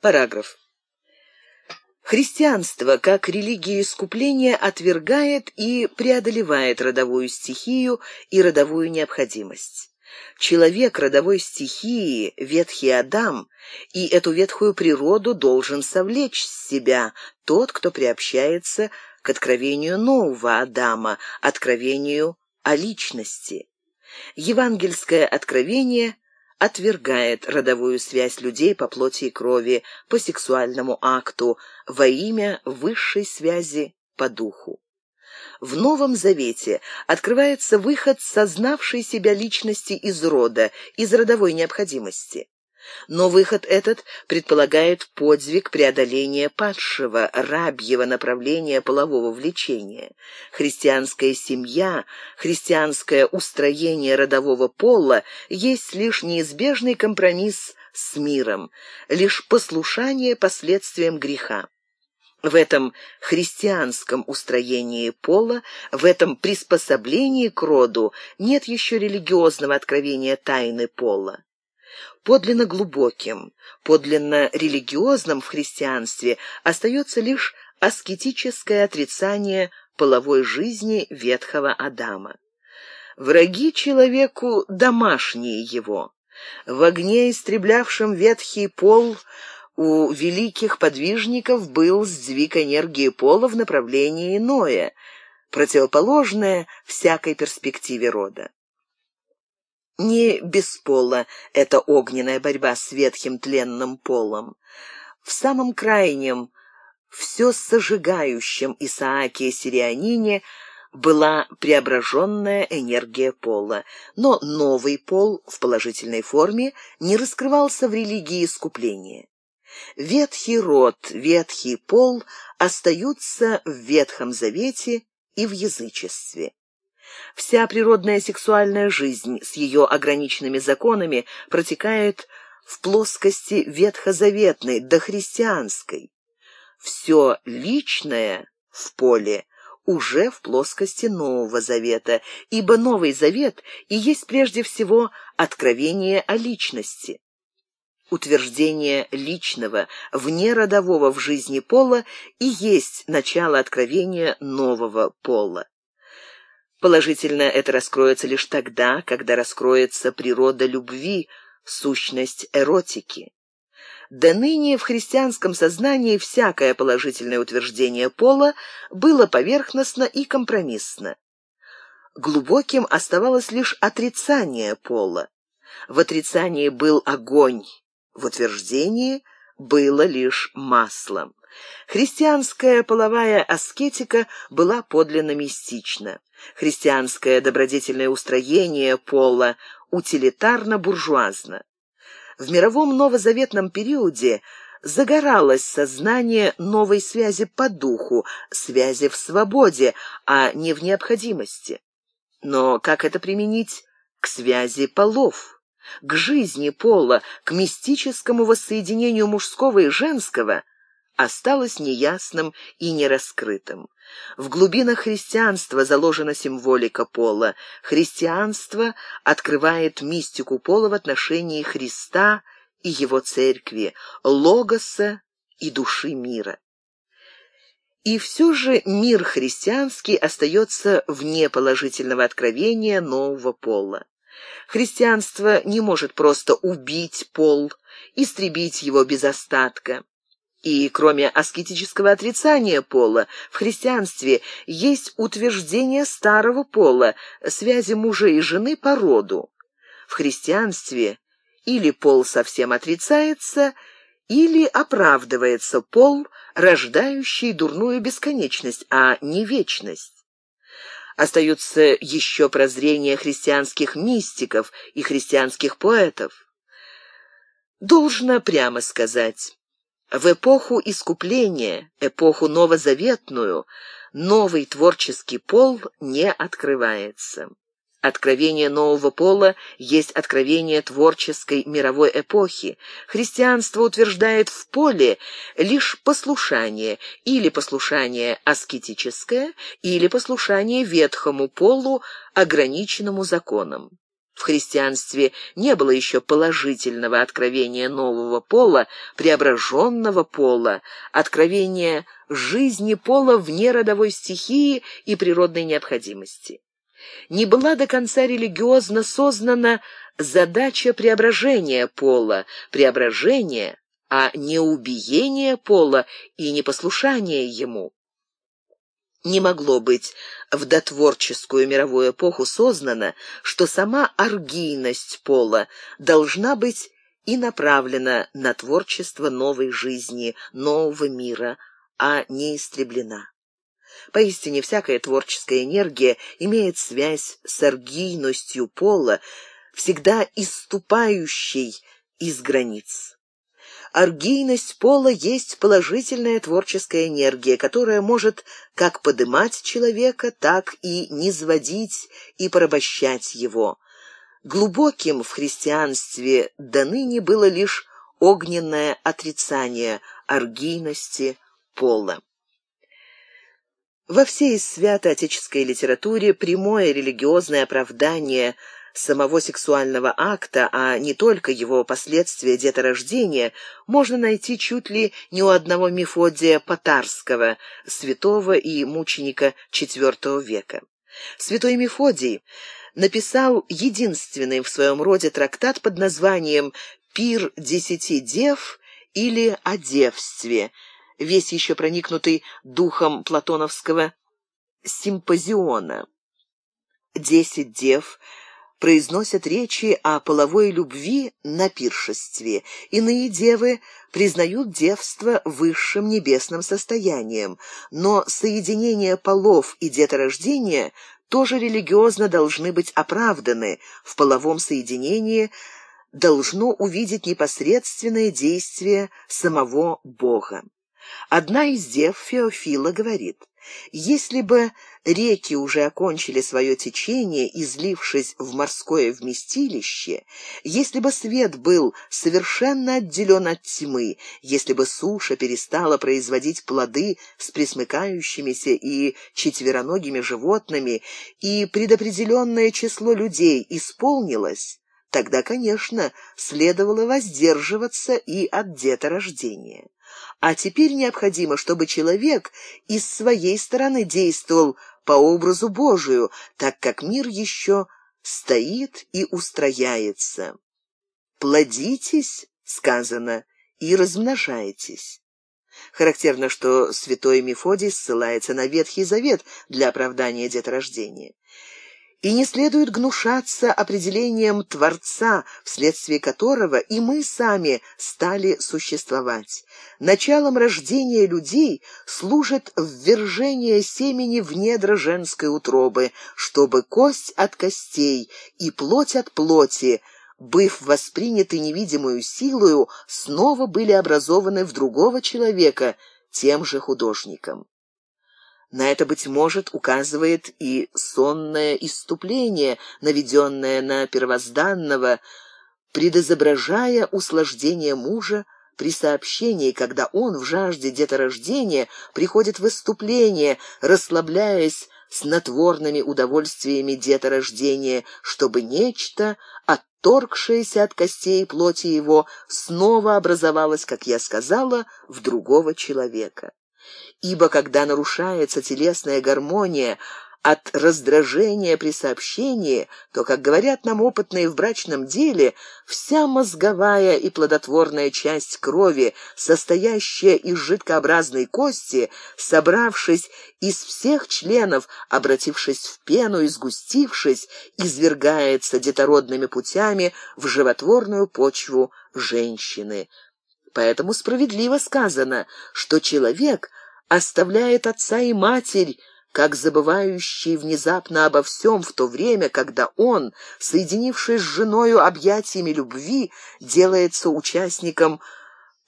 Параграф. Христианство, как религия искупления, отвергает и преодолевает родовую стихию и родовую необходимость. Человек родовой стихии, ветхий Адам, и эту ветхую природу должен совлечь с себя тот, кто приобщается к откровению нового Адама, откровению о личности. Евангельское откровение отвергает родовую связь людей по плоти и крови, по сексуальному акту, во имя высшей связи по духу. В Новом Завете открывается выход сознавшей себя личности из рода, из родовой необходимости. Но выход этот предполагает подвиг преодоления падшего, рабьего направления полового влечения. Христианская семья, христианское устроение родового пола есть лишь неизбежный компромисс с миром, лишь послушание последствиям греха. В этом христианском устроении пола, в этом приспособлении к роду нет еще религиозного откровения тайны пола. Подлинно глубоким, подлинно религиозным в христианстве остается лишь аскетическое отрицание половой жизни ветхого Адама. Враги человеку домашние его. В огне, истреблявшем ветхий пол, у великих подвижников был сдвиг энергии пола в направлении иное, противоположное всякой перспективе рода. Не без пола эта огненная борьба с ветхим тленным полом. В самом крайнем, все сожигающем Исааке Сирианине была преображенная энергия пола, но новый пол в положительной форме не раскрывался в религии искупления. Ветхий род, ветхий пол остаются в Ветхом Завете и в язычестве. Вся природная сексуальная жизнь с ее ограниченными законами протекает в плоскости ветхозаветной, дохристианской. Все личное в поле уже в плоскости Нового Завета, ибо Новый Завет и есть прежде всего откровение о личности. Утверждение личного, вне родового в жизни пола и есть начало откровения нового пола. Положительно это раскроется лишь тогда, когда раскроется природа любви, сущность эротики. До ныне в христианском сознании всякое положительное утверждение пола было поверхностно и компромиссно. Глубоким оставалось лишь отрицание пола. В отрицании был огонь, в утверждении было лишь маслом. Христианская половая аскетика была подлинно мистична. Христианское добродетельное устроение пола утилитарно-буржуазно. В мировом новозаветном периоде загоралось сознание новой связи по духу, связи в свободе, а не в необходимости. Но как это применить к связи полов, к жизни пола, к мистическому воссоединению мужского и женского – осталось неясным и нераскрытым. В глубинах христианства заложена символика пола. Христианство открывает мистику пола в отношении Христа и его церкви, логоса и души мира. И все же мир христианский остается вне положительного откровения нового пола. Христианство не может просто убить пол, истребить его без остатка. И кроме аскетического отрицания пола, в христианстве есть утверждение старого пола, связи мужа и жены по роду. В христианстве или пол совсем отрицается, или оправдывается пол, рождающий дурную бесконечность, а не вечность. Остаются еще прозрения христианских мистиков и христианских поэтов. Должно прямо сказать, в эпоху искупления, эпоху новозаветную, новый творческий пол не открывается. Откровение нового пола есть откровение творческой мировой эпохи. Христианство утверждает в поле лишь послушание, или послушание аскетическое, или послушание ветхому полу, ограниченному законом. В христианстве не было еще положительного откровения нового пола, преображенного пола, откровения жизни пола вне родовой стихии и природной необходимости. Не была до конца религиозно сознана задача преображения пола, преображения, а не убиения пола и непослушания ему не могло быть в дотворческую мировую эпоху сознано, что сама оргийность пола должна быть и направлена на творчество новой жизни, нового мира, а не истреблена. Поистине всякая творческая энергия имеет связь с оргийностью пола, всегда иступающей из границ. Оргийность пола есть положительная творческая энергия, которая может как подымать человека, так и низводить и порабощать его. Глубоким в христианстве до ныне было лишь огненное отрицание оргийности пола. Во всей свято-отеческой литературе прямое религиозное оправдание – самого сексуального акта, а не только его последствия деторождения, можно найти чуть ли не у одного Мефодия Потарского, святого и мученика IV века. Святой Мефодий написал единственный в своем роде трактат под названием «Пир десяти дев» или «О девстве», весь еще проникнутый духом платоновского симпозиона. Десять дев — произносят речи о половой любви на пиршестве. Иные девы признают девство высшим небесным состоянием, но соединение полов и деторождение тоже религиозно должны быть оправданы. В половом соединении должно увидеть непосредственное действие самого Бога. Одна из дев Феофила говорит, если бы реки уже окончили свое течение, излившись в морское вместилище, если бы свет был совершенно отделен от тьмы, если бы суша перестала производить плоды с присмыкающимися и четвероногими животными, и предопределенное число людей исполнилось, тогда, конечно, следовало воздерживаться и от деторождения. А теперь необходимо, чтобы человек из своей стороны действовал по образу Божию, так как мир еще стоит и устрояется. «Плодитесь», — сказано, — «и размножайтесь». Характерно, что святой Мефодий ссылается на Ветхий Завет для оправдания деторождения. И не следует гнушаться определением Творца, вследствие которого и мы сами стали существовать. Началом рождения людей служит ввержение семени в недра женской утробы, чтобы кость от костей и плоть от плоти, быв восприняты невидимую силою, снова были образованы в другого человека тем же художником. На это, быть может, указывает и сонное иступление, наведенное на первозданного, предизображая услаждение мужа при сообщении, когда он в жажде деторождения приходит в выступление, расслабляясь снотворными удовольствиями деторождения, чтобы нечто, отторгшееся от костей плоти его, снова образовалось, как я сказала, в другого человека ибо когда нарушается телесная гармония от раздражения при сообщении, то, как говорят нам опытные в брачном деле, вся мозговая и плодотворная часть крови, состоящая из жидкообразной кости, собравшись из всех членов, обратившись в пену и сгустившись, извергается детородными путями в животворную почву женщины. Поэтому справедливо сказано, что человек оставляет отца и матерь, как забывающий внезапно обо всем в то время, когда он, соединившись с женою объятиями любви, делается участником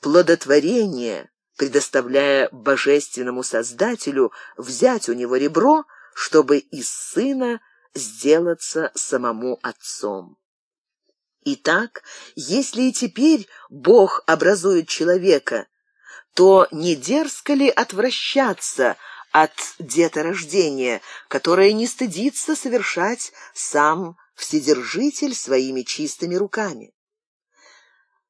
плодотворения, предоставляя божественному Создателю взять у него ребро, чтобы из сына сделаться самому отцом. Итак, если и теперь Бог образует человека, то не дерзко ли отвращаться от деторождения, которое не стыдится совершать сам Вседержитель своими чистыми руками.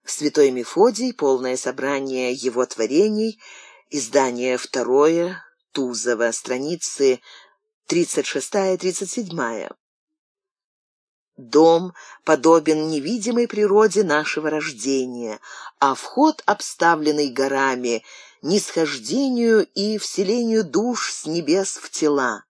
Святой Мефодий, полное собрание его творений, издание второе, Тузова, страницы 36-37. Дом подобен невидимой природе нашего рождения, а вход, обставленный горами, нисхождению и вселению душ с небес в тела.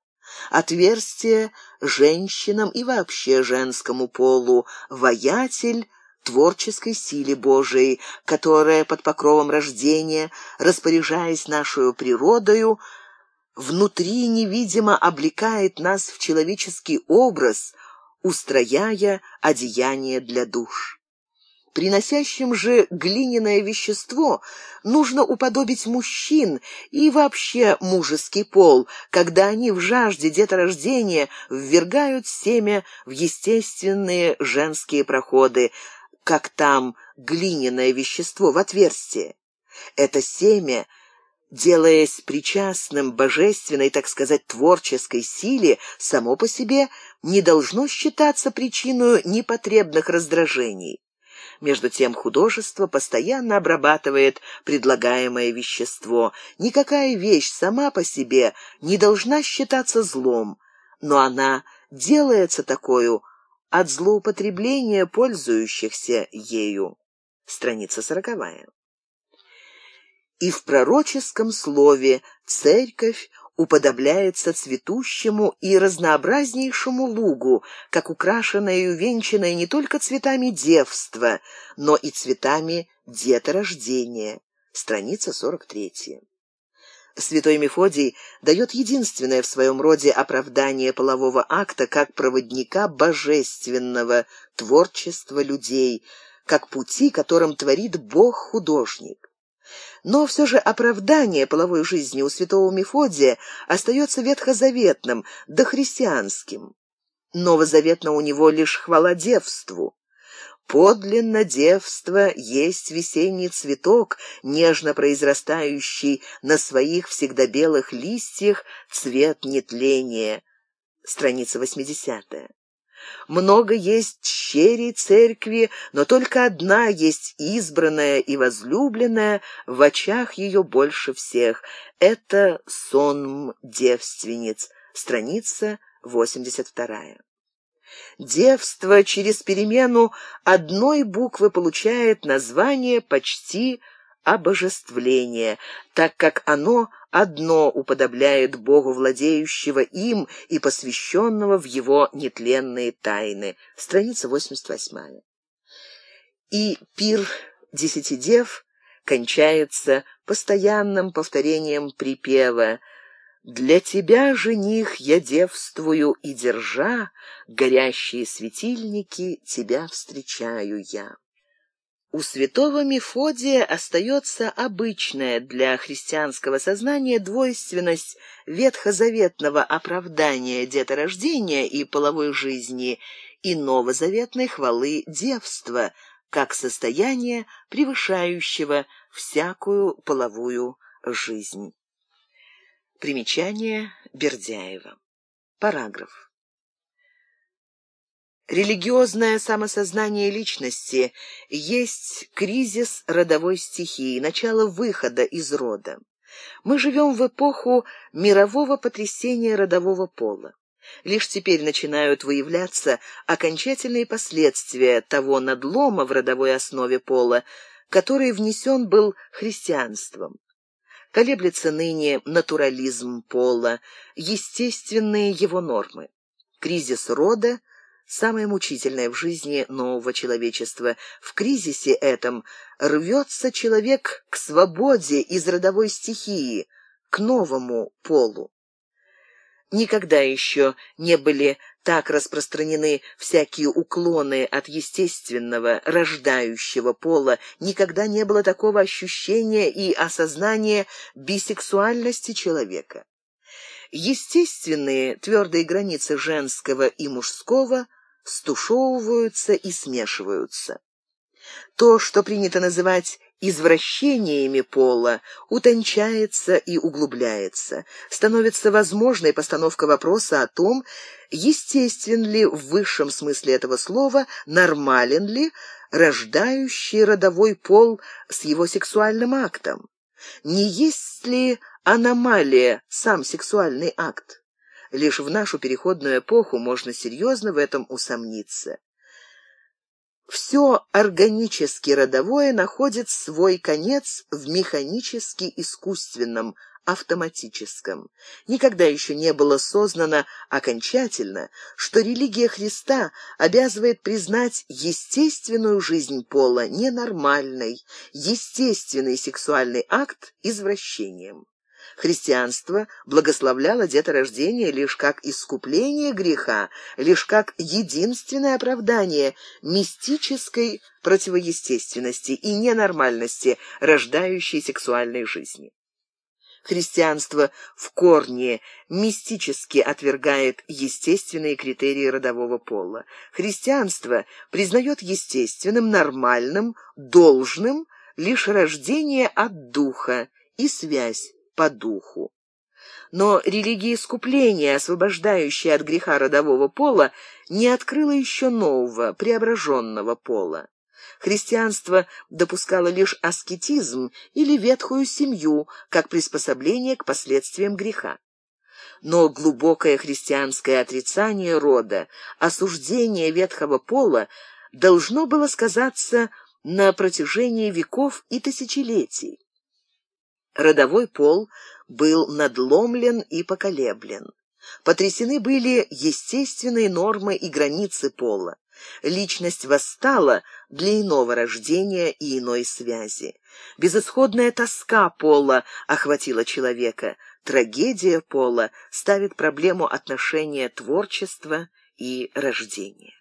Отверстие женщинам и вообще женскому полу, воятель творческой силе Божией, которая под покровом рождения, распоряжаясь нашу природою, внутри невидимо облекает нас в человеческий образ, устрояя одеяние для душ. Приносящим же глиняное вещество нужно уподобить мужчин и вообще мужеский пол, когда они в жажде деторождения ввергают семя в естественные женские проходы, как там глиняное вещество в отверстие. Это семя — делаясь причастным божественной, так сказать, творческой силе, само по себе не должно считаться причиной непотребных раздражений. Между тем художество постоянно обрабатывает предлагаемое вещество. Никакая вещь сама по себе не должна считаться злом, но она делается такой от злоупотребления пользующихся ею. Страница сороковая и в пророческом слове церковь уподобляется цветущему и разнообразнейшему лугу, как украшенная и увенчанная не только цветами девства, но и цветами деторождения. Страница 43. Святой Мефодий дает единственное в своем роде оправдание полового акта как проводника божественного творчества людей, как пути, которым творит Бог-художник. Но все же оправдание половой жизни у святого Мефодия остается ветхозаветным, дохристианским. Новозаветно у него лишь хвала девству. Подлинно девство есть весенний цветок, нежно произрастающий на своих всегда белых листьях цвет нетления. Страница 80. Много есть черей церкви, но только одна есть избранная и возлюбленная, в очах ее больше всех. Это сонм девственниц, страница 82. Девство через перемену одной буквы получает название почти обожествление, так как оно одно уподобляет Богу, владеющего им и посвященного в его нетленные тайны. Страница 88. И пир десяти дев кончается постоянным повторением припева «Для тебя, жених, я девствую и, держа, горящие светильники, тебя встречаю я». У святого Мефодия остается обычная для христианского сознания двойственность ветхозаветного оправдания деторождения и половой жизни и новозаветной хвалы девства, как состояние, превышающего всякую половую жизнь. Примечание Бердяева. Параграф. Религиозное самосознание личности есть кризис родовой стихии, начало выхода из рода. Мы живем в эпоху мирового потрясения родового пола. Лишь теперь начинают выявляться окончательные последствия того надлома в родовой основе пола, который внесен был христианством. Колеблется ныне натурализм пола, естественные его нормы. Кризис рода самое мучительное в жизни нового человечества. В кризисе этом рвется человек к свободе из родовой стихии, к новому полу. Никогда еще не были так распространены всякие уклоны от естественного, рождающего пола, никогда не было такого ощущения и осознания бисексуальности человека. Естественные твердые границы женского и мужского – стушевываются и смешиваются. То, что принято называть извращениями пола утончается и углубляется. Становится возможной постановка вопроса о том, естествен ли в высшем смысле этого слова, нормален ли рождающий родовой пол с его сексуальным актом. Не есть ли аномалия сам сексуальный акт? Лишь в нашу переходную эпоху можно серьезно в этом усомниться. Все органически родовое находит свой конец в механически-искусственном, автоматическом. Никогда еще не было сознано окончательно, что религия Христа обязывает признать естественную жизнь пола ненормальной, естественный сексуальный акт извращением. Христианство благословляло деторождение лишь как искупление греха, лишь как единственное оправдание мистической противоестественности и ненормальности рождающей сексуальной жизни. Христианство в корне мистически отвергает естественные критерии родового пола. Христианство признает естественным, нормальным, должным лишь рождение от духа и связь по духу. Но религия искупления, освобождающая от греха родового пола, не открыла еще нового, преображенного пола. Христианство допускало лишь аскетизм или ветхую семью, как приспособление к последствиям греха. Но глубокое христианское отрицание рода, осуждение ветхого пола должно было сказаться на протяжении веков и тысячелетий родовой пол был надломлен и поколеблен. Потрясены были естественные нормы и границы пола. Личность восстала для иного рождения и иной связи. Безысходная тоска пола охватила человека. Трагедия пола ставит проблему отношения творчества и рождения.